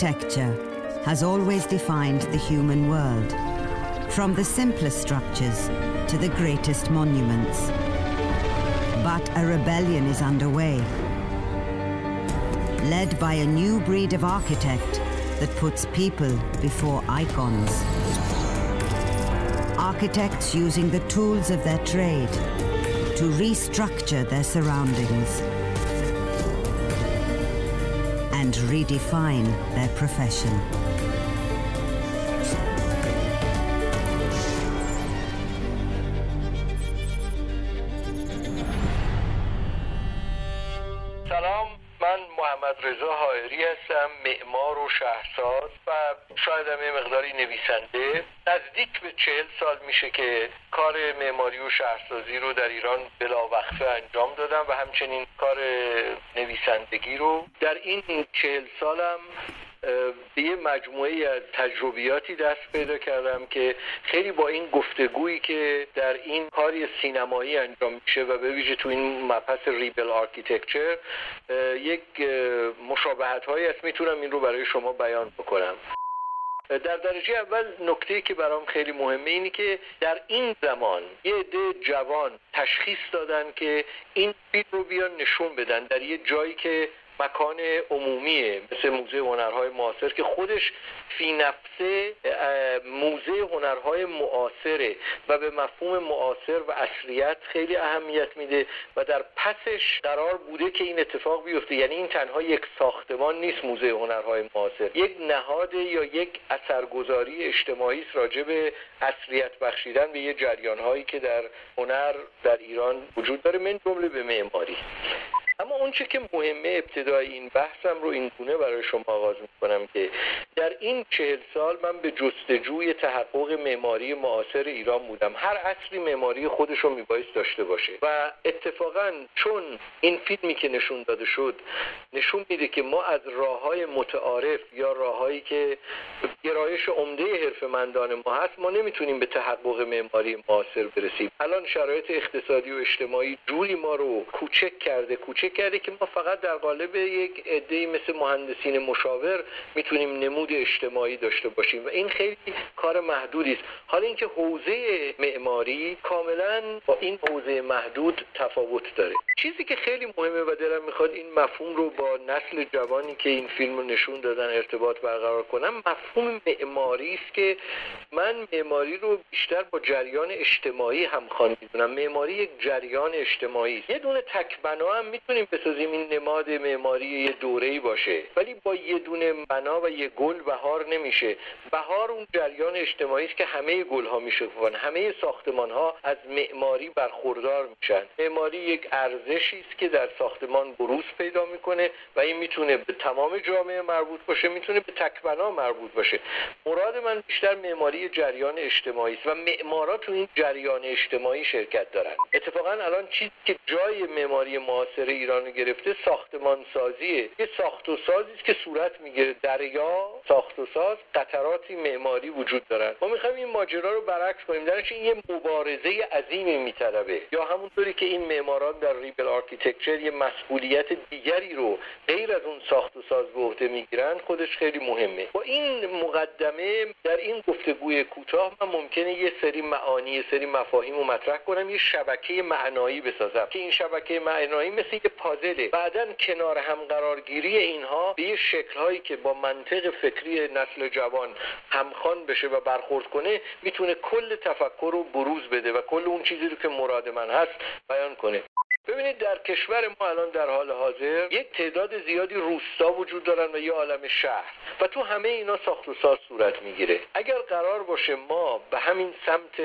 Architecture has always defined the human world, from the simplest structures to the greatest monuments. But a rebellion is underway, led by a new breed of architect that puts people before icons. Architects using the tools of their trade to restructure their surroundings redefine their profession. سلام من محمد رضا حائری هستم معمار و شهرساز و شاید هم مقداری نویسنده نزدیک به چهل سال میشه که کار معماری و شهرسازی رو در ایران بلاوقفه انجام دادم و همچنین کار نویسندگی رو. در این چهل سالم به یه مجموعه از تجربیاتی دست پیدا کردم که خیلی با این گفتگویی که در این کاری سینمایی انجام میشه و به ویژه تو این مبحث Rebel Architecture یک مشابهت هایی هست. می‌تونم این رو برای شما بیان بکنم. در درجه اول نکته که برام خیلی مهمه اینه که در این زمان یه عده جوان تشخیص دادن که این فیلم رو بیان نشون بدن در یه جایی که مکان عمومیه مثل موزه هنرهای معاصر که خودش فی نفسه موزه هنرهای معاصره و به مفهوم معاصر و اصریت خیلی اهمیت میده و در پسش قرار بوده که این اتفاق بیفته. یعنی این تنها یک ساختمان نیست موزه هنرهای معاصر. یک نهاد یا یک اثرگذاری اجتماعی است راجع به اصریت بخشیدن به یه جریانهایی که در هنر در ایران وجود داره من جمله به معماری. اما اونچه که مهمه ابتدای این بحثم رو این برای شما آغاز می‌کنم که در این چهل سال من به جستجوی تحقق معماری معاصر ایران بودم. هر عصری معماری خودش رو میبایست داشته باشه. و اتفاقا چون این فیلمی که نشون داده شد نشون میده که ما از راه های متعارف یا راههایی که گرایش عمده حرفمندان ما هست ما نمی‌تونیم به تحقق معماری معاصر برسیم. الان شرایط اقتصادی و اجتماعی جوری ما رو کوچک کرده کوچک کرده که ما فقط در قالب یک عده مثل مهندسین مشاور می‌تونیم نمود اجتماعی داشته باشیم و این خیلی کار محدودی است. حالا اینکه حوزه معماری کاملا با این حوزه محدود تفاوت داره. چیزی که خیلی مهمه و دلم می‌خواد این مفهوم رو با نسل جوانی که این فیلم رو نشون دادن ارتباط برقرار کنم مفهوم معماری است که من معماری رو بیشتر با جریان اجتماعی همخوان می‌دونم. معماری یک جریان اجتماعی یه دونه تکبنا هم می‌تونیم بسازیم این نماد معماری یه دوره‌ای باشه. ولی با یه دونه بنا و یه گل بهار نمیشه. بهار اون جریان اجتماعی است که همه گل ها میشکفن همه ساختمان ها از معماری برخوردار میشن. معماری یک ارزشی است که در ساختمان بروز پیدا می‌کنه و این می‌تونه به تمام جامعه مربوط باشه می‌تونه به تک‌بنا مربوط باشه. مراد من بیشتر معماری جریان اجتماعی است و معمارا تو این جریان اجتماعی شرکت دارن. اتفاقا الان چیزی که جای معماری معاصر ایران گرفته ساختمان سازیه. یه ساخت و سازی که صورت می‌گیره. در دریای ساخت و ساز قطراتی معماری وجود دارن. ما می‌خوایم این ماجرا رو برعکس کنیم. درش این یه مبارزه عظیمی میطلبه. یا همونطوری که این معماران در Rebel Architecture یه مسئولیت دیگری رو غیر از اون ساخت و ساز به عهده می‌گیرن خودش خیلی مهمه. با این مقدمه در این گفتگوی کوتاه من ممکنه یه سری معانی یه سری مفاهیم رو مطرح کنم یه شبکه معنایی بسازم. که این شبکه معنایی مثل یه پازله بعدا کنار هم قرارگیری اینها به یه شکلهایی که با منطق فکری نسل جوان همخوان بشه و برخورد کنه می‌تونه کل تفکر رو بروز بده و کل اون چیزی رو که مراد من هست بیان کنه. ببینید در کشور ما الان در حال حاضر یک تعداد زیادی روستا وجود دارن و یه عالم شهر و تو همه اینا ساخت و ساز صورت می‌گیره. اگر قرار باشه ما به همین سمت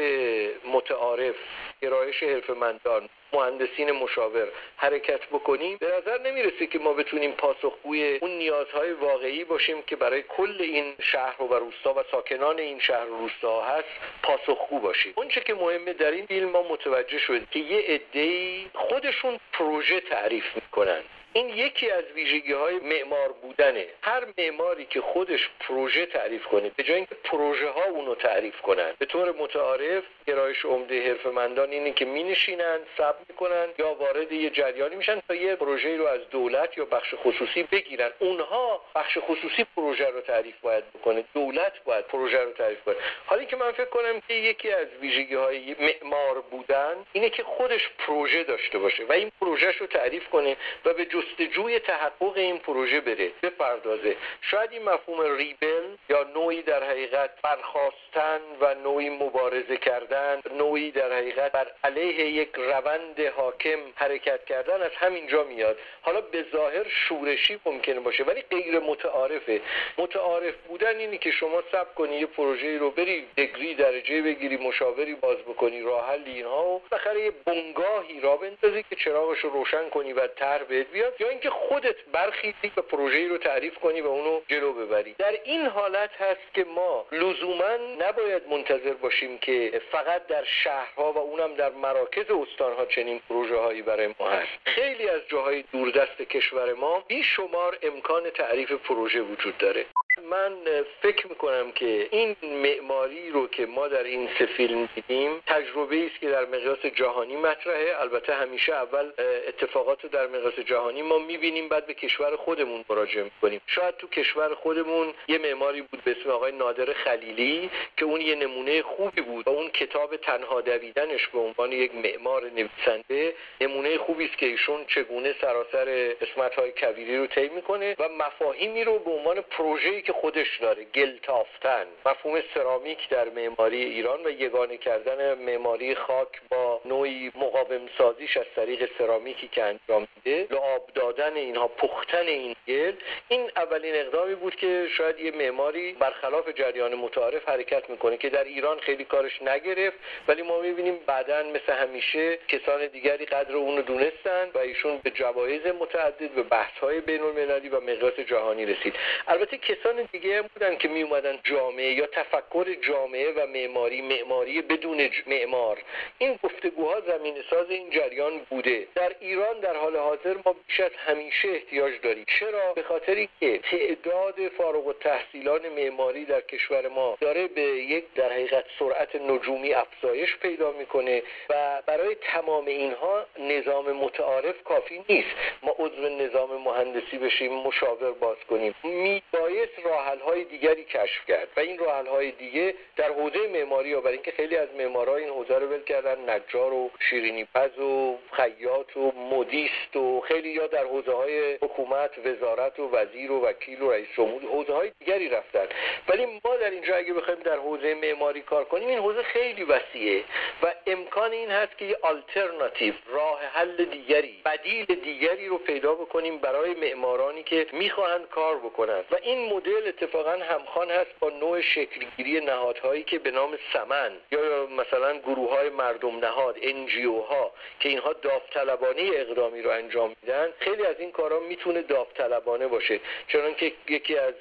متعارف گرایش حرفمندان مهندسین مشاور حرکت بکنیم به نظر نمی‌رسه که ما بتونیم پاسخگوی اون نیازهای واقعی باشیم که برای کل این شهر و روستا و ساکنان این شهر و روستا هست پاسخگو باشیم. اونچه که مهمه در این فیلم ما متوجه شد که یه عده‌ای خودشون پروژه تعریف می‌کنن. این یکی از ویژگی های معمار بودنه. هر معماری که خودش پروژه تعریف کنه به جای اینکه پروژه ها اونو تعریف کنن به طور متعارف گرایش عمده حرفمندان اینه که مینشینن سب می‌کنن یا وارد یه جریانی میشن تا یه پروژه رو از دولت یا بخش خصوصی بگیرن. اونها بخش خصوصی پروژه رو تعریف باید بکنه. دولت باید پروژه رو تعریف کنه. حالی که من فکر کنم که یکی از ویژگی های معمار بودن اینه که خودش پروژه داشته باشه و این پروژهش رو تعریف کنه و به جستجوی تحقق این پروژه بره بپردازه. شاید این مفهوم ریبل یا نوعی در حقیقت برخواستن و نوعی مبارزه کردن نوعی در حقیقت بر علیه یک روند حاکم حرکت کردن از همینجا میاد. حالا به ظاهر شورشی ممکنه باشه ولی غیر متعارفه. متعارف بودن اینی که شما سب کنی یه پروژه رو بری دگری درجه بگیری مشاوری باز بکنی راه حل اینها و بالاخره یه بنگاهی را بندازی که چراغش رو روشن کنی و تر بهت بیاد. یا اینکه خودت برخیزی و پروژه رو تعریف کنی و اونو جلو ببری. در این حالت هست که ما لزوما نباید منتظر باشیم که فقط در شهرها و اونم در مراکز استانها چنین پروژه هایی برای ما هست. خیلی از جاهای دوردست کشور ما بیشمار امکان تعریف پروژه وجود داره. من فکر می‌کنم که این معماری رو که ما در این سه فیلم دیدیم تجربه است که در مقیاس جهانی مطرحه. البته همیشه اول اتفاقات رو در مقیاس جهانی ما می‌بینیم بعد به کشور خودمون مراجعه می‌کنیم. شاید تو کشور خودمون یه معماری بود به اسم آقای نادر خلیلی که اون یه نمونه خوبی بود و اون کتاب تنها دویدنش به عنوان یک معمار نویسنده نمونه خوبی است که ایشون چگونه سراسر قسمت های کویری رو طی می‌کنه و مفاهیمی رو به عنوان پروژه‌ای که خودش داره گل تافتن مفهوم سرامیک در معماری ایران و یگانه کردن معماری خاک با نوعی مقاوم سازیش از طریق سرامیکی که انجام میده لعاب دادن اینها پختن این گل این اولین اقدامی بود که شاید یه معماری برخلاف جریان متعارف حرکت می‌کنه که در ایران خیلی کارش نگرفت ولی ما می‌بینیم بعدا مثل همیشه کسان دیگری قدر اونو دونستن و ایشون به جوایز متعدد به بحث های بین المللی و مقیاس جهانی رسید. البته کسان دیگه هم بودن که می اومدن جامعه یا تفکر جامعه و معماری معماری بدون معمار. این گفتگوها زمین ساز این جریان بوده. در ایران در حال حاضر ما بیش از همیشه احتیاج داریم. چرا؟ به خاطری که تعداد فارغ التحصیلان معماری در کشور ما داره به یک در حقیقت سرعت نجومی افزایش پیدا می‌کنه و برای تمام اینها نظام متعارف کافی نیست. ما عضو نظام مهندسی بشیم مشاور باز کنیم. میبایست راحل های دیگری کشف کرد و این راحل های دیگه در حوزه معماری یا برای اینکه خیلی از معمارا این حوزه رو ول کردن نجار و شیرینی پز و خیاط و مدیست و خیلی یا در حوزه های حکومت وزارت و وزیر و وکیل و رئیس جمهور حوزه های دیگری رفتن. ولی ما در اینجا اگه بخوایم در حوزه معماری کار کنیم این حوزه خیلی وسیعه و امکان این هست که یه آلترناتیو راه حل دیگری بدیل دیگری رو پیدا بکنیم برای معمارانی که می‌خواهند کار بکنند. و این مدل اتفاقا همخوان هست با نوع شکلگیری نهادهایی که به نام سمن یا مثلا گروه های مردم نهاد انجیو ها که اینها داوطلبانه اقدامی رو انجام میدن. خیلی از این کارها می‌تونه داوطلبانه باشه چون که یکی از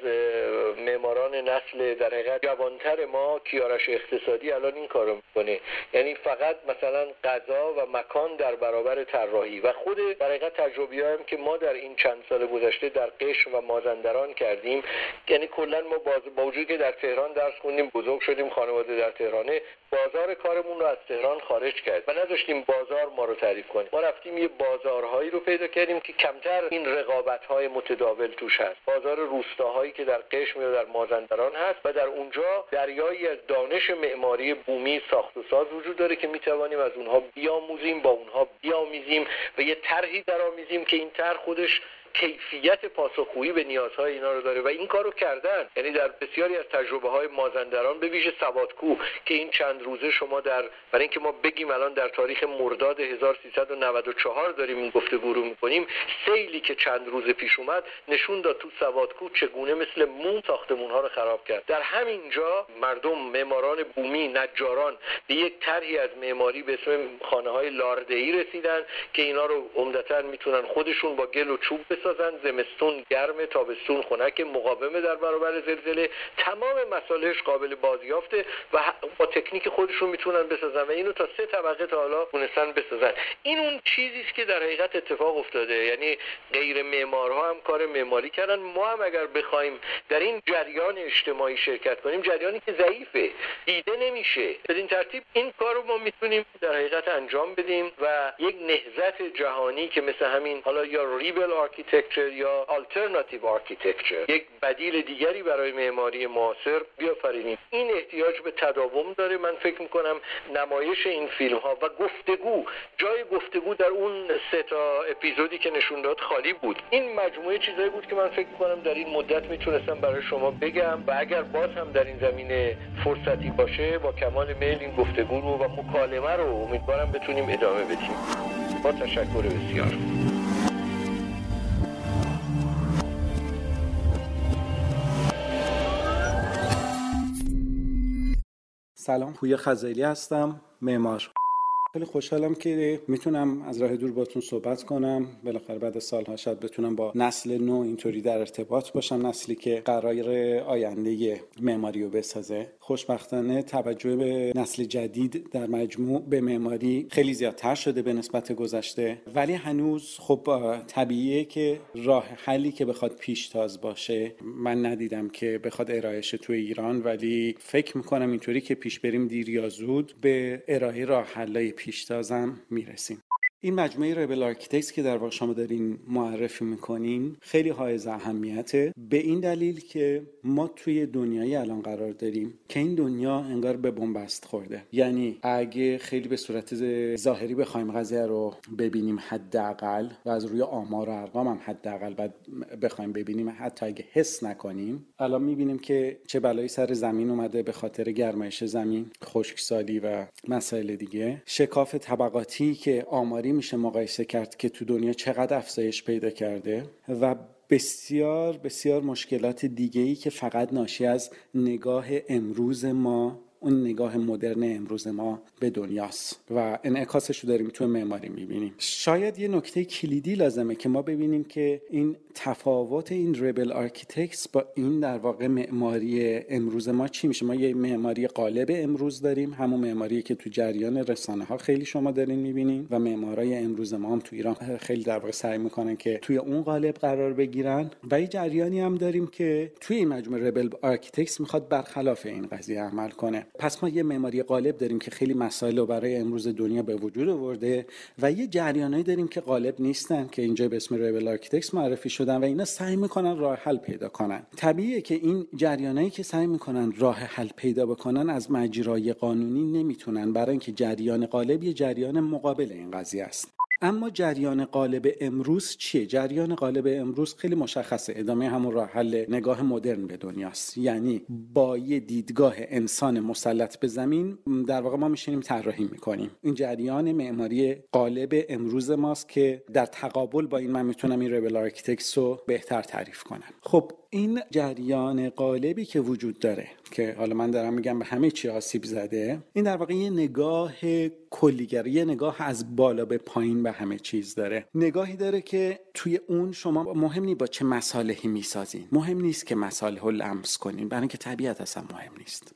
معماران نسل در حقیقت جوانتر ما کیارش اقتصادی الان این کارو می‌کنه. یعنی فقط مثلا غذا و مکان در برابر طراحی. و خود در حقیقت تجربی که ما در این چند سال گذشته در قشم و مازندران کردیم یعنی کلا ما باز با وجود که در تهران درس خوندیم بزرگ شدیم خانواده در تهرانه بازار کارمون رو از تهران خارج کرد. و نذاشتیم بازار ما رو تعریف کنیم. ما رفتیم یه بازارهایی رو پیدا کردیم که کمتر این رقابت های متداول توش هست. بازار روستاهایی که در قشم یا در مازندران هست و در اونجا دریایی از دانش معماری بومی ساخت و ساز وجود داره که می‌توانیم از اونها بیاموزیم با اونها بیامیزیم و یه طرحی درآمیزیم که این طرح خودش کیفیت پاسخگویی به نیازهای اینا رو داره و این کارو کردن. یعنی در بسیاری از تجربه های مازندران به ویژه سوادکو که این چند روزه شما در برای اینکه ما بگیم الان در تاریخ مرداد 1394 داریم این گفتگو رو می‌کنیم سیلی که چند روز پیش اومد نشون داد تو سوادکو چگونه مثل موم ساختمون ها رو خراب کرد. در همین جا مردم معماران بومی نجاران به یک طرحی از معماری به اسم خانه های لاردهی رسیدن که اینا رو عمدتا می‌تونن خودشون با گل و چوب بسازن زمستون گرم تابستون خنک مقاومه در برابر زلزله. تمام مسالهش قابل بازیافته و با تکنیک خودشون می‌تونن بسازن و اینو تا سه طبقه تا حالا تونستن بسازن. این اون چیزی است که در حقیقت اتفاق افتاده. یعنی غیر معمارها هم کار معماری کردن. ما هم اگر بخوایم در این جریان اجتماعی شرکت کنیم جریانی که ضعیفه دیده نمیشه. بدین ترتیب این کار رو ما می‌تونیم در حقیقت انجام بدیم و یک نهضت جهانی که مثل همین حالا یا Rebel Architecture یا Alternative Architecture یک بدیل دیگری برای معماری معاصر بیافرینیم. این احتیاج به تداوم داره من فکر می‌کنم نمایش این فیلم ها و گفتگو. جای گفتگو در اون سه تا اپیزودی که نشون داد خالی بود. این مجموعه چیزایی بود که من فکر می‌کنم در این مدت می‌تونستم برای شما بگم و اگر باز هم در این زمینه فرصتی باشه با کمال میل این گفتگو رو و مکالمه رو امیدوارم بتونیم ادامه بدیم. با تشکر بسیار. سلام. پویا خزیلی هستم. معمار. خیلی خوشحالم که می‌تونم از راه دور باتون صحبت کنم. بالاخره بعد سالها شاید بتونم با نسل نو اینطوری در ارتباط باشم نسلی که قرار آینده معماری رو بسازه. خوشبختانه توجه به نسل جدید در مجموع به معماری خیلی زیادتر شده به نسبت گذشته. ولی هنوز خب طبیعیه که راه حلی که بخواد پیشتاز باشه. من ندیدم که بخواد ارائه‌ش تو ایران ولی فکر می‌کنم اینطوری که پیش بریم دیر یا زود به ارائه راه حلای پیشتازم می‌رسیم. این مجموعه Rebel Architects که در واقع شما دارین معرفی می‌کنین خیلی حائز اهمیته. به این دلیل که ما توی دنیای الان قرار داریم که این دنیا انگار به بن‌بست خورده. یعنی اگه خیلی به صورت ظاهری بخوایم قضیه رو ببینیم حداقل و از روی آمار و ارقام هم حداقل بعد بخوایم ببینیم حتی اگه حس نکنیم الان می‌بینیم که چه بلایی سر زمین اومده به خاطر گرمایش زمین خشکسالی و مسائل دیگه. شکاف طبقاتی که آماری میشه مقایسه کرد که تو دنیا چقدر افزایش پیدا کرده و بسیار بسیار مشکلات دیگه ای که فقط ناشی از نگاه امروز ما اون نگاه مدرن امروز ما به دنیاست و انعکاسش رو داریم تو معماری می‌بینیم. شاید یه نکته کلیدی لازمه که ما ببینیم که این تفاوت این Rebel Architects با این در واقع معماری امروز ما چی میشه؟ ما یه معماری غالب امروز داریم همون معماری که تو جریان رسانه ها خیلی شما دارین می‌بینین و معمارای امروز ما هم تو ایران خیلی در واقع سعی می‌کنن که توی اون قالب قرار بگیرن و یه جریانی هم داریم که توی این مجموعه Rebel Architects می‌خواد برخلاف این قضیه عمل کنه. پس ما یه معماری غالب داریم که خیلی مسائل رو برای امروز دنیا به وجود آورده و یه جریانایی داریم که غالب نیستن که اینجا به اسم Rebel Architects معرفی شدن و اینا سعی می‌کنن راه حل پیدا کنن. طبیعیه که این جریانایی که سعی می‌کنن راه حل پیدا بکنن از مجرای قانونی نمی‌تونن برای اینکه جریان غالب یه جریان مقابل این قضیه است. اما جریان غالب امروز چیه؟ جریان غالب امروز خیلی مشخصه. ادامه همون راه حل نگاه مدرن به دنیاست. یعنی با یه دیدگاه انسان مسلط به زمین در واقع ما میشینیم طراحی می‌کنیم. این جریان معماری غالب امروز ماست که در تقابل با این من می‌تونم این Rebel Architects رو بهتر تعریف کنم. خب این جریان غالبی که وجود داره که حالا من دارم میگم به همه چی آسیب زده این در واقع یه نگاه کلیگر یه نگاه از بالا به پایین به همه چیز داره. نگاهی داره که توی اون شما مهم نیست با چه مصالحی می‌سازین. مهم نیست که مصالح لمس کنین. برای اینکه طبیعت اصلا مهم نیست.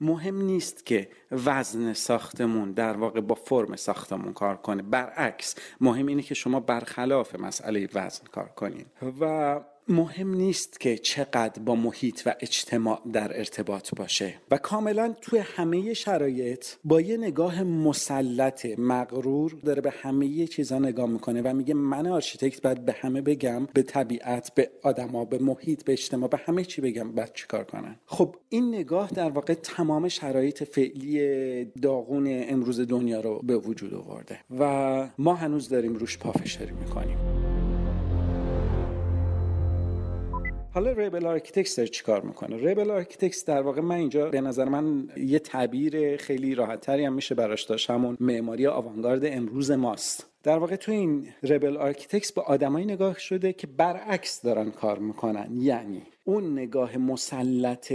مهم نیست که وزن ساختمون در واقع با فرم ساختمون کار کنه. برعکس مهم اینه که شما برخلاف مسئله وزن کار کنین. و مهم نیست که چقدر با محیط و اجتماع در ارتباط باشه. و کاملا توی همه شرایط با یه نگاه مسلط مغرور داره به همه چیزا نگاه می‌کنه و میگه منِ architect باید به همه بگم به طبیعت به آدما به محیط به اجتماع به همه چی بگم بعد چیکار کنن. خب این نگاه در واقع تمام شرایط فعلی داغون امروز دنیا رو به وجود آورده و ما هنوز داریم روش پافشاری می‌کنیم. حالا Rebel Architects داره چیکار می‌کنه؟ Rebel Architects در واقع من اینجا به نظر من یه تعبیر خیلی راحت تری هم میشه براش داشت. همون معماری آوانگارد امروز ماست. در واقع تو این Rebel Architects به آدمایی نگاه شده که برعکس دارن کار می‌کنن. یعنی اون نگاه مسلط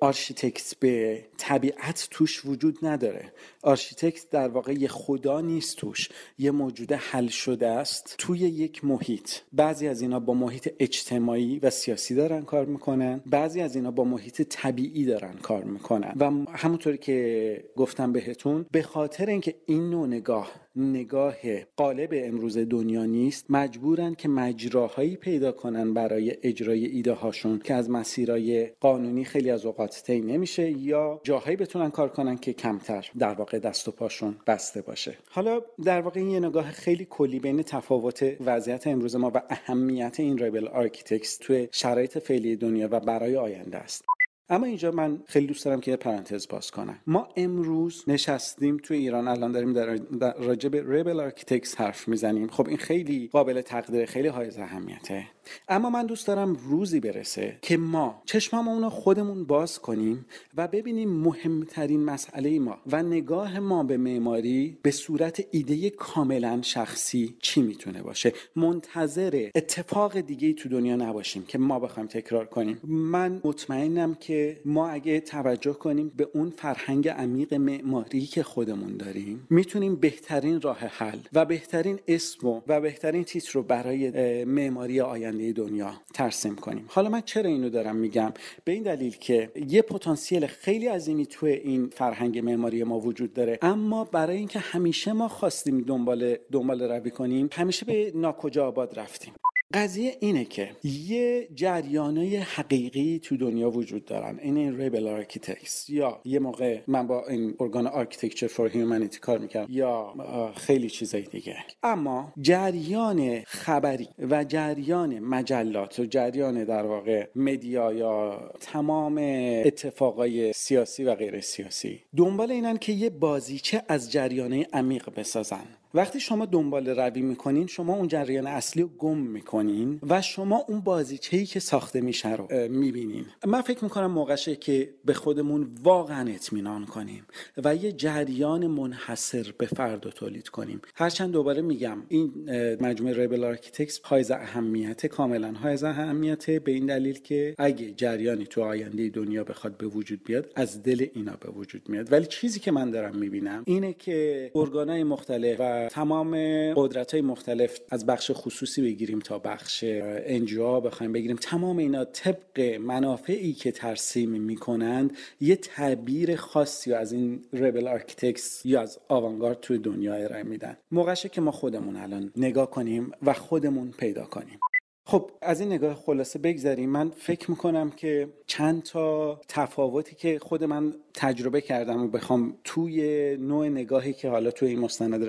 architect به طبیعت توش وجود نداره. architect در واقع یه خدا نیست توش. یه موجود حل شده است توی یک محیط. بعضی از اینا با محیط اجتماعی و سیاسی دارن کار می‌کنن. بعضی از اینا با محیط طبیعی دارن کار می‌کنن. و همونطوری که گفتم بهتون به خاطر اینکه این نوع نگاه نگاه غالب امروز دنیا نیست مجبورن که مجراهایی پیدا کنن برای اجرای ایده هاشون که از مسیرهای قانونی خیلی از اوقات طی نمیشه یا جاهایی بتونن کار کنن که کمتر در واقع دست و پاشون بسته باشه. حالا در واقع این یه نگاه خیلی کلی بین تفاوت وضعیت امروز ما و اهمیت این Rebel Architects توی شرایط فعلی دنیا و برای آینده است. اما اینجا من خیلی دوست دارم که یه پرانتز باز کنم. ما امروز نشستیم تو ایران الان داریم درباره Rebel Architects حرف می‌زنیم. خب این خیلی قابل تقدیر خیلی حائز اهمیته. اما من دوست دارم روزی برسه که ما چشممون رو خودمون باز کنیم و ببینیم مهمترین مسئله ما و نگاه ما به معماری به صورت ایده کاملا شخصی چی می‌تونه باشه. منتظر اتفاق دیگه تو دنیا نباشیم که ما بخوایم تکرار کنیم. من مطمئنم که ما اگه توجه کنیم به اون فرهنگ عمیق معماری که خودمون داریم می‌تونیم بهترین راه حل و بهترین اسم و بهترین تیتر رو برای معماری آینده دنیا ترسیم کنیم. حالا من چرا اینو دارم میگم؟ به این دلیل که یه پتانسیل خیلی عظیمی تو این فرهنگ معماری ما وجود داره. اما برای اینکه همیشه ما خواستیم دنبال دنبال روی کنیم همیشه به ناکجا آباد رفتیم. قضیه اینه که یه جریانای حقیقی تو دنیا وجود دارن. این این Rebel Architects یا یه موقع من با این ارگان Architecture for Humanity کار می‌کردم. یا خیلی چیزای دیگه. اما جریان خبری و جریان مجلات و جریان در واقع مدیا یا تمام اتفاقای سیاسی و غیر سیاسی دنبال اینن که یه بازیچه از جریانه عمیق بسازن. وقتی شما دنبال روی می‌کنین شما اون جریان اصلی رو گم می‌کنین و شما اون بازیچه ای که ساخته میشه رو می‌بینین. من فکر می‌کنم موقعشه که به خودمون واقعا اطمینان کنیم و یه جریان منحصر به فرد رو تولید کنیم. هرچند دوباره میگم این مجموعه Rebel Architects حائز اهمیت کاملا حائز اهمیت به این دلیل که اگه جریانی تو آینده دنیا بخواد به وجود بیاد از دل اینا به وجود میاد. ولی چیزی که من دارم می‌بینم اینه که ارگانهای مختلف و تمام قدرت های مختلف از بخش خصوصی بگیریم تا بخش NGO ها بخوایم بگیریم. تمام اینا طبق منافعی که ترسیم می‌کنند یه تعبیر خاصی از این Rebel Architects یا از آوانگارد توی دنیا ارائه میدن. موقعشه که ما خودمون الان نگاه کنیم و خودمون پیدا کنیم. خب از این نگاه خلاصه بگذریم. من فکر می‌کنم که چند تا تفاوتی که خود من تجربه کردم و بخوام توی نوع نگاهی که حالا توی این مستند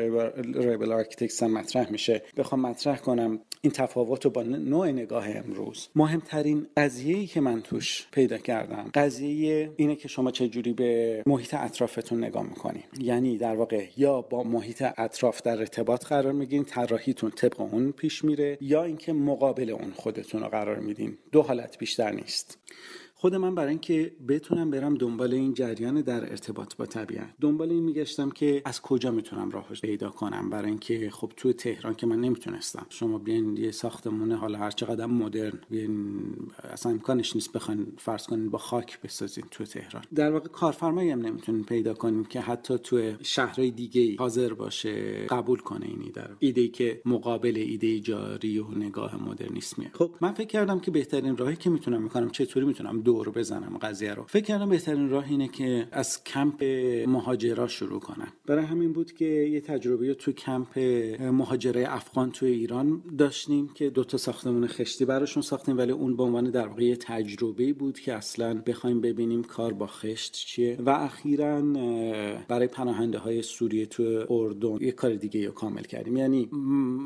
Rebel Architects هم مطرح میشه بخوام مطرح کنم این تفاوت رو با نوع نگاه امروز. مهمترین قضیه که من توش پیدا کردم قضیه اینه که شما چه جوری به محیط اطرافتون نگاه می‌کنین. یعنی در واقع یا با محیط اطراف در ارتباط قرار می‌گیرین طراحیتون طبق اون پیش میره یا اینکه مقابل اون خودتون رو قرار میدین دو حالت بیشتر نیست. خود من برای اینکه بتونم برم دنبال این جریان در ارتباط با طبیعت. دنبال این میگشتم که از کجا می‌تونم راهش پیدا کنم. برای اینکه خب تو تهران که من نمی‌تونستم. شما بیاین یه ساختمون حالا هر چقدر مدرن بیاین اصلا امکانش نیست بخواین فرض کنین با خاک بسازین تو تهران. در واقع کارفرمایی هم نمی‌تونین پیدا کنین که حتی تو شهرهای دیگه حاضر باشه قبول کنه این ایده ایده که مقابل ایده جاری و نگاه مدرنیسمیه خب من فکر کردم که بهترین راهی که می‌تونم می‌کنم چطوری می‌تونم دور بزنم قضیه رو. فکر کردم بهترین راه اینه که از کمپ مهاجرا شروع کنم. برای همین بود که یه تجربه تو کمپ مهاجره افغان تو ایران داشتیم که دو تا ساختمون خشتی براشون ساختیم ولی اون به عنوان در واقع تجربه بود که اصلا بخوایم ببینیم کار با خشت چیه. و اخیرا برای پناهنده های سوریه تو اردن یه کار دیگه رو کامل کردیم. یعنی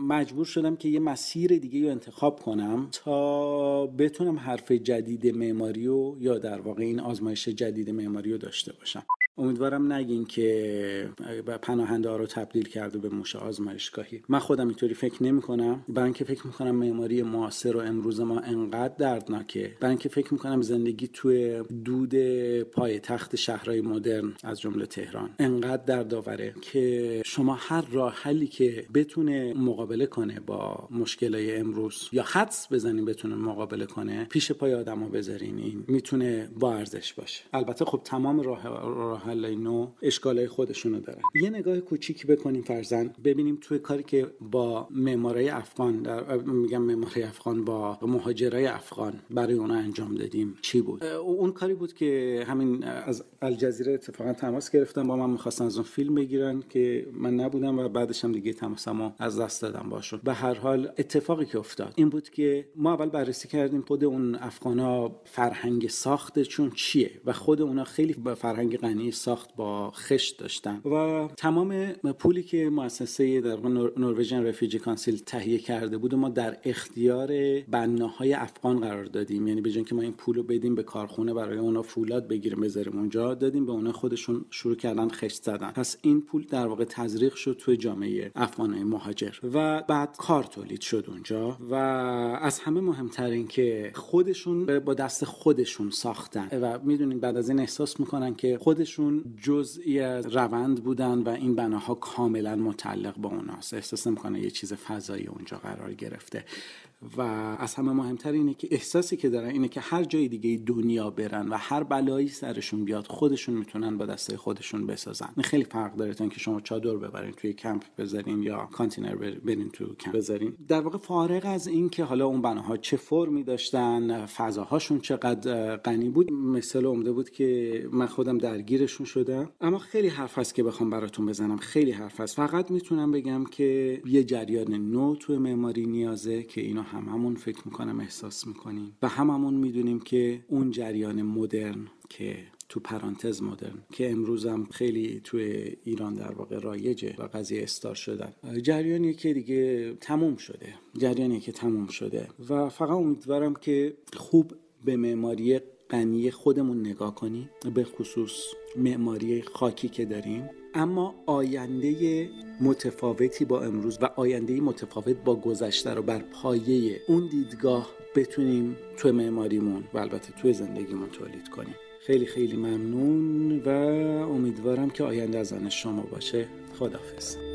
مجبور شدم که یه مسیر دیگه رو انتخاب کنم تا بتونم حرف جدید معماری یا در واقع این آزمایش جدید معماری رو داشته باشم. امیدوارم نگین که پناهنده ها رو تبدیل کرده به موش آزمایشگاهی. من خودم اینطوری فکر نمی کنم برای اینکه فکر می‌کنم معماری معاصر و امروز ما انقدر دردناکه. برای اینکه فکر می‌کنم زندگی توی دود پای تخت شهرهای مدرن از جمله تهران انقدر دردآوره که شما هر راه حلی که بتونه مقابله کنه با مشکلای امروز یا حدس بزنین بتونه مقابله کنه پیش پای آدما بذارین. این می‌تونه با ارزش باشه. البته خب تمام راه, راه حل نو اشکالای خودشونو دارن یه نگاه کوچیکی بکنیم فرزن ببینیم توی کاری که با معمارای افغان در میگم معمارای افغان با مهاجرای افغان برای اونا انجام دادیم. چی بود؟ اون کاری بود که همین از الجزیره اتفاقا تماس گرفتن با من. می‌خواستن از اون فیلم بگیرن که من نبودم و بعدش هم دیگه تماسمو از دست دادم باشون. به هر حال اتفاقی که افتاد این بود که ما اول بررسی کردیم خود اون افغانا فرهنگ ساختشون چیه و خود اونا خیلی با فرهنگ غنی ساخت با خشت داشتن. و تمام پولی که مؤسسه در نروژن رفیجی کانسیل تهیه کرده بود و ما در اختیار بناهای افغان قرار دادیم. یعنی به که ما این پول رو بدیم به کارخونه برای اونا فولاد بگیریم بذاریم اونجا دادیم به اونا خودشون شروع کردن خشت زدن. پس این پول در واقع تزریق شد توی جامعه افغانهای مهاجر و بعد کار تولید شد اونجا و از همه مهمتر این که خودشون با دست خودشون ساختن. و می‌دونین بعد از این احساس می‌کنن که خودشون جزئی از روند بودن و این بناها کاملا متعلق با اوناست. احساس نمی‌کنه یه چیز فضایی اونجا قرار گرفته. و از همه مهمتر اینه که احساسی که دارن اینه که هر جای دیگه دنیا برن و هر بلایی سرشون بیاد خودشون می‌تونن با دسته خودشون بسازن. این خیلی فرق داره تا که شما چادر ببرین توی کمپ بذارین یا کانتینر برین تو کمپ بذارین. در واقع فارغ از این که حالا اون بناها چه فرمی داشتن فضاهاشون چقدر غنی بود مثل عمده بود که من خودم درگیرشون شدم. اما خیلی حرف هست که بخوام براتون بزنم. خیلی حرف هست. فقط می‌تونم بگم که یه جریان نو تو معماری نیازه که اینو هممون فکر می‌کنم احساس می‌کنیم و هممون می‌دونیم که اون جریان مدرن که تو پرانتز مدرن که امروزم خیلی توی ایران در واقع رایجه و قضیه استار شدن. جریانی که دیگه تموم شده. جریانی که تموم شده. و فقط امیدوارم که خوب به معماری غنی خودمون نگاه کنیم به خصوص معماری خاکی که داریم. اما آینده متفاوتی با امروز و آینده متفاوت با گذشته رو بر پایه اون دیدگاه بتونیم توی معماریمون و البته توی زندگیمون تولید کنیم. خیلی خیلی ممنون و امیدوارم که آینده از شما باشه. خداحافظ.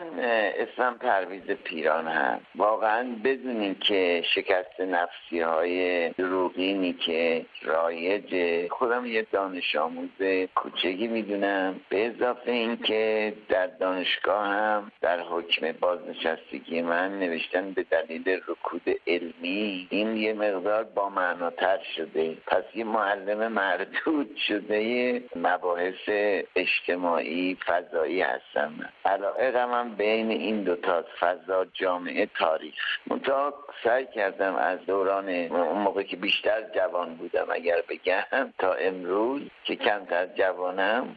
من اسم پرویز پیران هم واقعا بدونین که شکست نفسی های دروغینی که رایج خودم یه دانش آموز کوچگی می‌دونم. به اضافه اینکه در دانشگاه هم در حکم بازنشستگی من نوشتن به دلیل رکود علمی این یه مقدار با معناتر شده. پس یه معلم مردود شده مباحث اجتماعی فضایی هستم. علاقه بین این دو تا فضا جامعه تاریخ. منتها سعی کردم از دوران اون موقع که بیشتر جوان بودم اگر بگم تا امروز که کمتر جوانم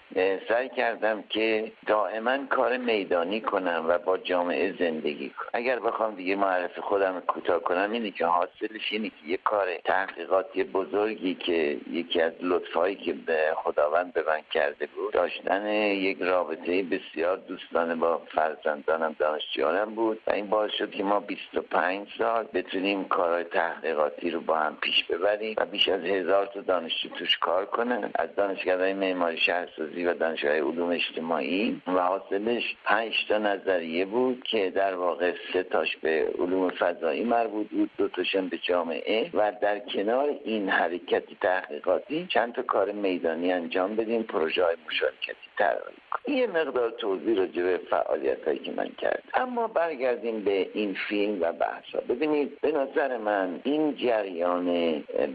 سعی کردم که دائما کار میدانی کنم و با جامعه زندگی کنم. اگر بخوام دیگه معرف خودم کوتاه کنم اینه که حاصلش اینه که یه کار تحقیقاتی بزرگی که یکی از لطفهایی که به خداوند به من کرده بود داشتن یک رابطه بسیار دوستانه با فرزندانم دانشجویانم بود و این باعث شد که ما 25 سال بتونیم کارهای تحقیقاتی رو با هم پیش ببریم و بیش از هزار تا دانشجو توش کار کنن. از دانشگاه معماری شهرسازی و دانشگاه علوم اجتماعی و حاصلش پنج تا نظریه بود که در واقع سه تاش به علوم فضایی مربوط بود دو تاشم به جامعه و در کنار این حرکت تحقیقاتی چند تا کار میدانی انجام بدیم پروژه های مشارکتی طراحی یه مقدار توضیح راجع به فعالیت هایی که من کرد اما برگردیم به این فیلم و بحث ها ببینید به نظر من این جریان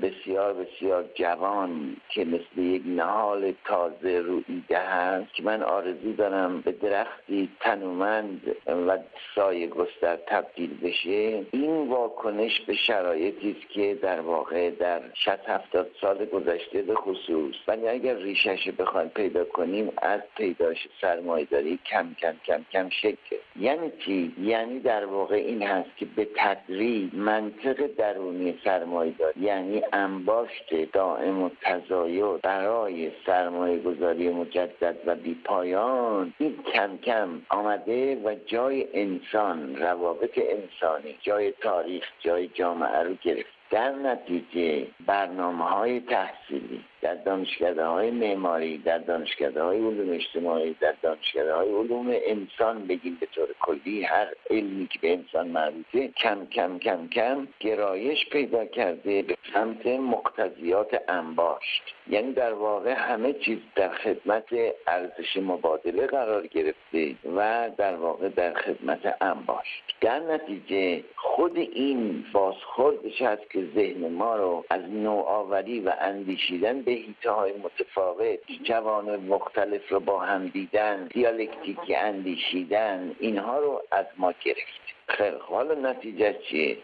بسیار بسیار جوان که مثل یک نهال تازه رویده هست که من آرزو دارم به درختی تنومند و سایه گستر تبدیل بشه این واکنش به شرایطی است که در واقع در 60 70 سال گذشته به خصوص ولی اگر ریشش بخوایم پیدا کنیم از پیداش سرمایه داری کم کم کم کم شکل. یعنی چی؟ یعنی در واقع این هست که به تدریج منطق درونی سرمایه دار یعنی انباشت دائم و تزاید برای سرمایه گذاری مجدد و بی پایان. این کم کم آمده و جای انسان روابط انسانی جای تاریخ جای جامعه رو گرفت در نتیجه برنامه های تحصیلی در دانشکده های معماری در دانشکده های علوم اجتماعی در دانشکده های علوم انسان بگیم به طور کلی هر علمی که به انسان مربوطه کم کم کم کم گرایش پیدا کرده به سمت مقتضیات انباشت. یعنی در واقع همه چیز در خدمت ارزش مبادله قرار گرفته و در واقع در خدمت انباشت. در نتیجه خود این بازخوردش هست که ذهن ما رو از نوآوری و اندیشیدن به هیته های متفاوت جوان مختلف رو با هم دیدن دیالکتیکی اندیشیدن اینها رو از ما گرفت. خیلی حالا نتیجه چیه؟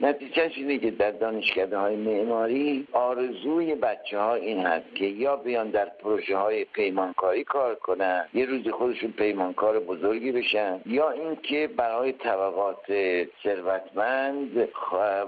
نتیجهش اینه که در دانشکده های معماری آرزوی بچه ها این هست که یا بیان در پروژه های پیمانکاری کار کنن یه روزی خودشون پیمانکار بزرگی بشن یا اینکه برای طبقات ثروتمند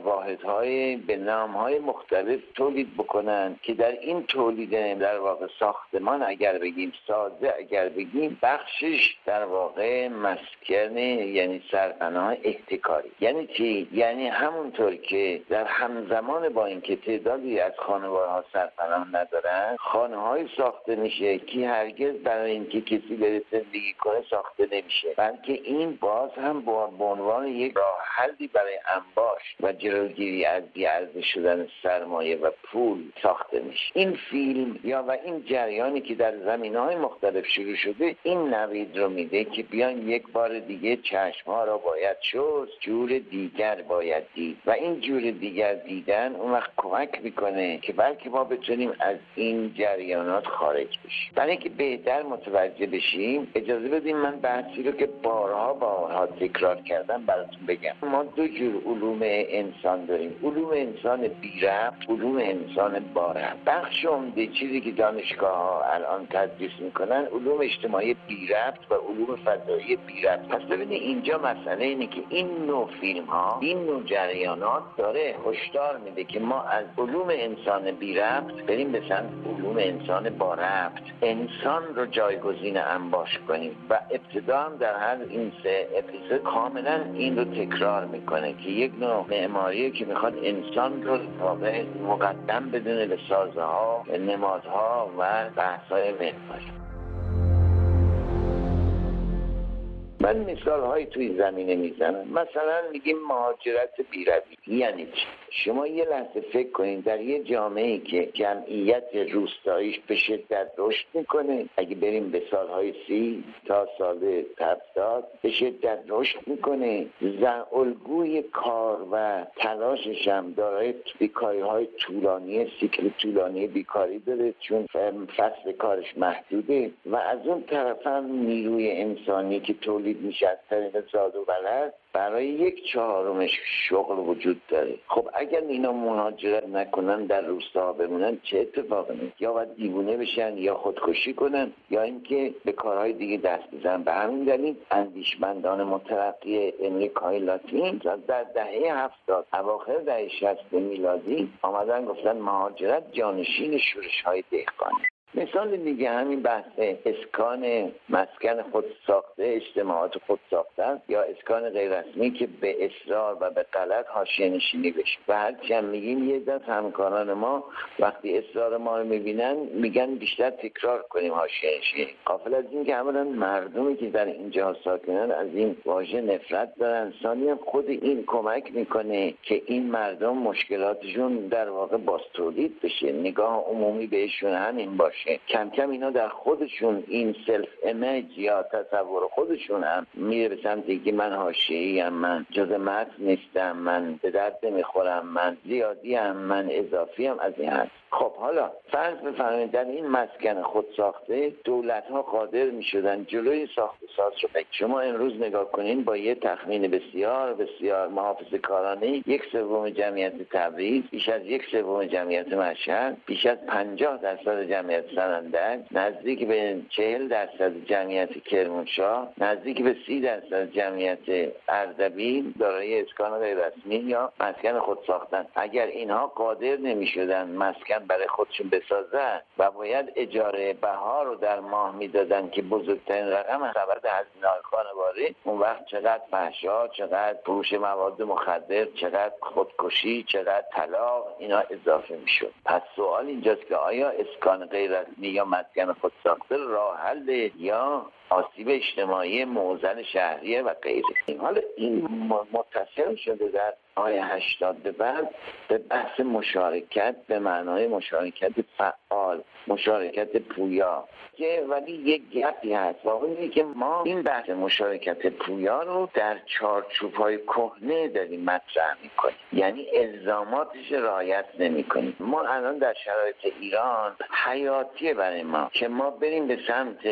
واحدهای به نام های مختلف تولید بکنن که در این تولید در واقع ساختمان اگر بگیم سازه اگر بگیم بخشش در واقع مسکن یعنی سرپناه احتکاری یعنی چی؟ یعنی همونطور که در همزمان با اینکه تعدادی از خانواده ها سرپناه ندارن خانه های ساخته میشه که هرگز برای اینکه کسی بره زندگی کنه ساخته نمیشه. بلکه این باز هم با عنوان یک راه حلی برای انباش و جلوگیری از بیارزه شدن سرمایه و پول ساخته میشه. این فیلم یا و این جریانی که در زمین های مختلف شروع شده این نوید رو میده که بیان یک بار دیگه چشم ها را باید شد جور دیگر باید دید. و این جور دیگر دیدن اون وقت کمک می‌کنه که بلکه ما بتونیم از این جریانات خارج بشیم. برای اینکه بهتر متوجه بشیم اجازه بدیم من بحثی رو که بارها بارها تکرار کردم براتون بگم. ما دو جور علوم انسان داریم. علوم انسان بی علوم انسان با بخش عمده چیزی که دانشگاه ها الان تدریس می‌کنن علوم اجتماعی بی و علوم فضایی بی پس ببینید اینجا مسئله اینه که این نوع فیلم ها این نوع جریانات داره هشدار میده که ما از علوم انسان بی ربط بریم به سمت علوم انسان با ربط انسان رو جایگزین انباش کنیم و ابتدا هم در هر این سه اپیزود کاملا این رو تکرار می‌کنه که یک نوع معماریه که می‌خواد انسان رو واقع مقدم بدونه به سازه ها نمادها و بحث های معماری من مثال های توی زمینه می‌زنم مثلا میگیم مهاجرت بیروی. یعنی چی؟ شما یه لحظه فکر کنید در یه جامعه که جمعیت روستاییش به شدت رشد می‌کنه اگه بریم به سالهای سی تا سال هفتاد به شدت رشد می‌کنه. الگوی کار و تلاشش هم دارای بیکاری های طولانی سیکل طولانی بیکاری داره چون فصل کارش محدوده و از اون طرف هم نیروی انسانی که تولید میشه از طریق زاد و بلد برای یک چهارمش شغل وجود داره. خب اگر اینا مهاجرت نکنن در روستا بمونن چه اتفاقی میفته یا باید دیوونه بشن یا خودکشی کنن یا اینکه به کارهای دیگه دست بزنن. به همین دلیل اندیشمندان مترقی امریکای لاتین در دهه هفتاد اواخر دهه شست میلادی آمدن گفتن مهاجرت جانشین شورش های دهقانی مثال دیگه همین بحث اسکان مسکن خود ساخته اجتماعات خود ساخته یا اسکان غیررسمی که به اصرار و به غلط حاشیه نشینی بشه؟ و هرچی هم میگیم یه دست همکاران ما وقتی اصرار ما رو می‌بینن میگن بیشتر تکرار کنیم حاشیه نشینی. قافل از این که اولا مردمی که در اینجا ساکنن از این واژه نفرت دارن ثانی هم خود این کمک می‌کنه که این مردم مشکلاتشون در واقع باز تولید بشه. نگاه عمومی بهشون همین باشه. کم کم اینا در خودشون این سلف امیج یا تصور خودشون هم میره به من حاشیه‌ای هم من جز متن نیستم من به درد نمی‌خورم من زیادی هم من اضافی هم از این هست خب حالا فرض بفرمایید در این مسکن خود ساخته دولت ها قادر می شدن جلوی ساخت ساز رو بگید شما امروز نگاه کنین با یه تخمین بسیار بسیار محافظ کارانه یک سوم جمعیت تبریز بیش از یک سوم جمعیت مشهد بیش از پنجاه درصد جمعیت سنندج نزدیک به چهل درصد جمعیت کرمانشاه نزدیک به سی درصد جمعیت اردبیل دارای اسکان غیر رسمی یا مسکن خود ساختن. اگر اینها قادر نمی شدن مسکن برای خودشون بسازن و باید اجاره بها رو در ماه می‌دادن که بزرگترین رقم خبر هزینه های خانواده اون وقت چقدر فحشا چقدر فروش مواد مخدر چقدر خودکشی چقدر طلاق اینا اضافه می‌شد. پس سوال اینجاست که آیا اسکان غیر رسمی یا مسکن خود ساخته راه حل یا آسیب اجتماعی موزن شهریه و غیره. حالا این متصل شده در آیه هشتاد به بعد به بحث مشارکت به معنای مشارکت فعال مشارکت پویا. که ولی یک گپی هست. واقعی که ما این بحث مشارکت پویا رو در چارچوب های کهنه داریم مطرح می‌کنیم. یعنی الزاماتش رعایت نمی‌کنیم. ما الان در شرایط ایران حیاتیه برای ما که ما بریم به سمت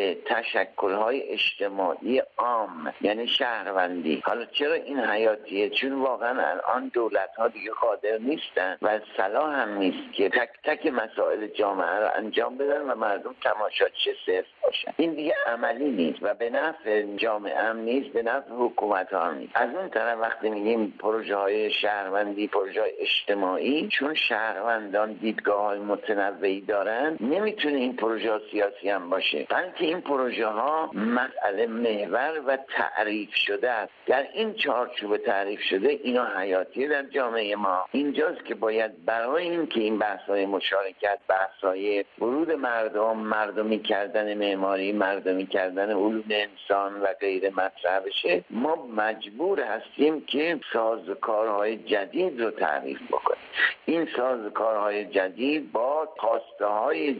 های اجتماعی عام یعنی شهروندی. حالا چرا این حیاتیه؟ چون واقعا الان دولت ها دیگه قادر نیستن و صلاح هم نیست که تک تک مسائل جامعه رو انجام بدن و مردم تماشاچی صرف باشن. این دیگه عملی نیست و به نفع جامعه هم نیست به نفع حکومت ها هم نیست. از اون طرف وقتی میگیم پروژه های شهروندی پروژه های اجتماعی چون شهروندان دیدگاه های متنوعی دارن نمی‌تونه این پروژه سیاسی هم باشه. بلکه این پروژه ها مسئله محور و تعریف شده است. در این چارچوب تعریف شده اینا حیاتی در جامعه ما. اینجاست که باید برای اینکه این بحث های مشارکت بحث های ورود مردم مردمی کردن معماری مردمی کردن علوم انسان و غیر مطرح بشه ما مجبور هستیم که سازکارهای جدید رو تعریف بکنیم. این سازکارهای جدید با خواسته های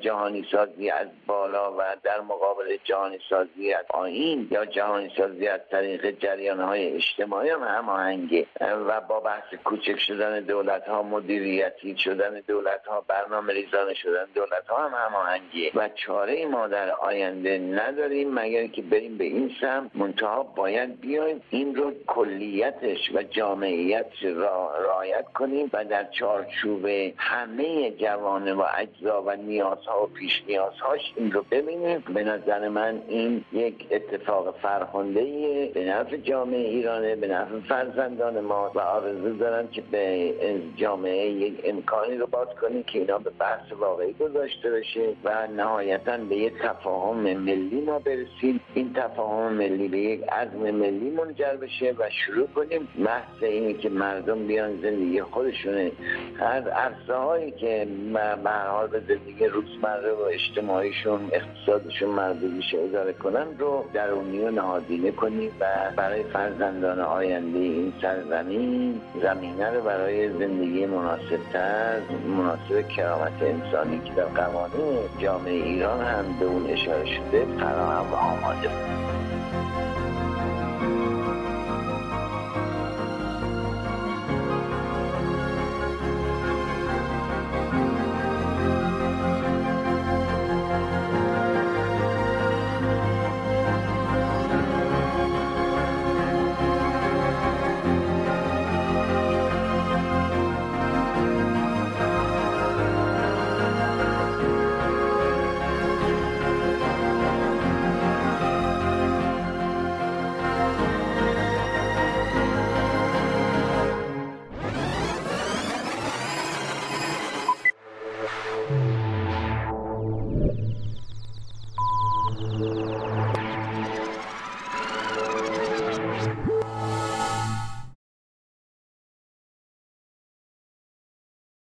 جهانی سازی از بالا و در مقابل جهانی سازی از آین یا جهانی سازی از طریق جریان های اجتماعی هم هماهنگه. و با بحث کوچک شدن دولت ها مدیریتی شدن دولت ها برنامه ریزانه شدن دولت ها هم هماهنگیه. و چاره ما در آینده نداریم مگر که بریم به این سم منتها باید بیایم این رو کلیتش و جامعیت را رعایت کنیم و در چارچوب همه جوانه و اجزا و نیازها و پیش نیازهاش این رو ببینیم. به نظر من این یک اتفاق فرخنده به نفع جامعه ایرانه به نفع فرزندان ما و آرزو دارم که به جامعه یک امکانی رو باز کنیم که اینا به بحث واقعی گذاشته بشه و نهایتا به یک تفاهم ملی ما برسیم. این تفاهم ملی به یک عزم ملی منجر بشه و شروع کنیم محض اینه که مردم بیان زندگی خودشونه. از عرصه هایی که به به زندگی روزمره و اجتماعیشون اقتصادشون مربوط اداره کنن رو درونی و نهادینه کنیم و برای فرزندان آینده این سرزمین زمینه رو برای زندگی مناسبتر مناسب کرامت انسانی که در قوانین جامعه ایران هم به اون اشاره شده فراهم و آماده.